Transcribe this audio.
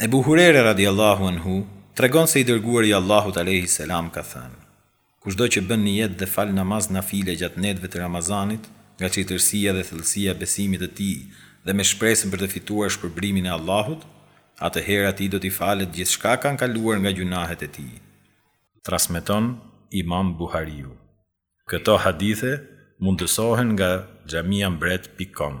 Ebu Hurere radijallahu anhu tregon se i Dërguari i Allahut alejhi selam ka thënë, Kushdo që bën nijet dhe fal namaz nafile gjatë netëve të Ramazanit, nga çiltërsia dhe thellësia e besimit të tij dhe me shpresën për të fituar shpërblimin e Allahut, atëherë atij do t'i falet gjithçka kanë kaluar nga gjynahet e tij. Transmeton Imam Buhariu. Këto hadithe mundësohen nga xhamiambret pikë kom.